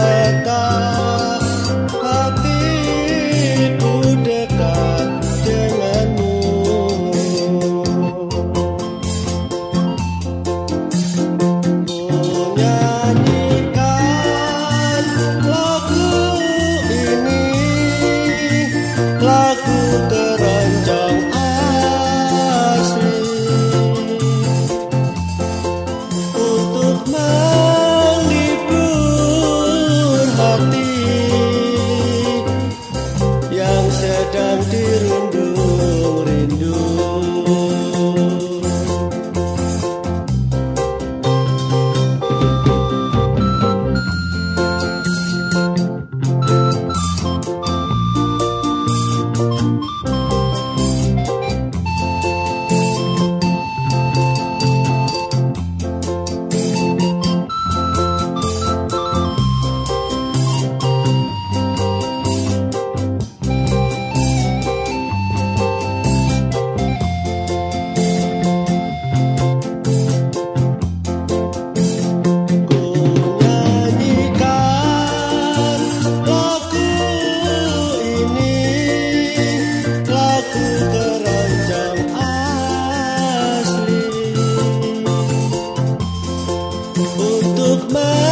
Dekat, hatiku dekat denganmu. Nyanyikan lagu ini, lagu ter sedang dirindu of mine.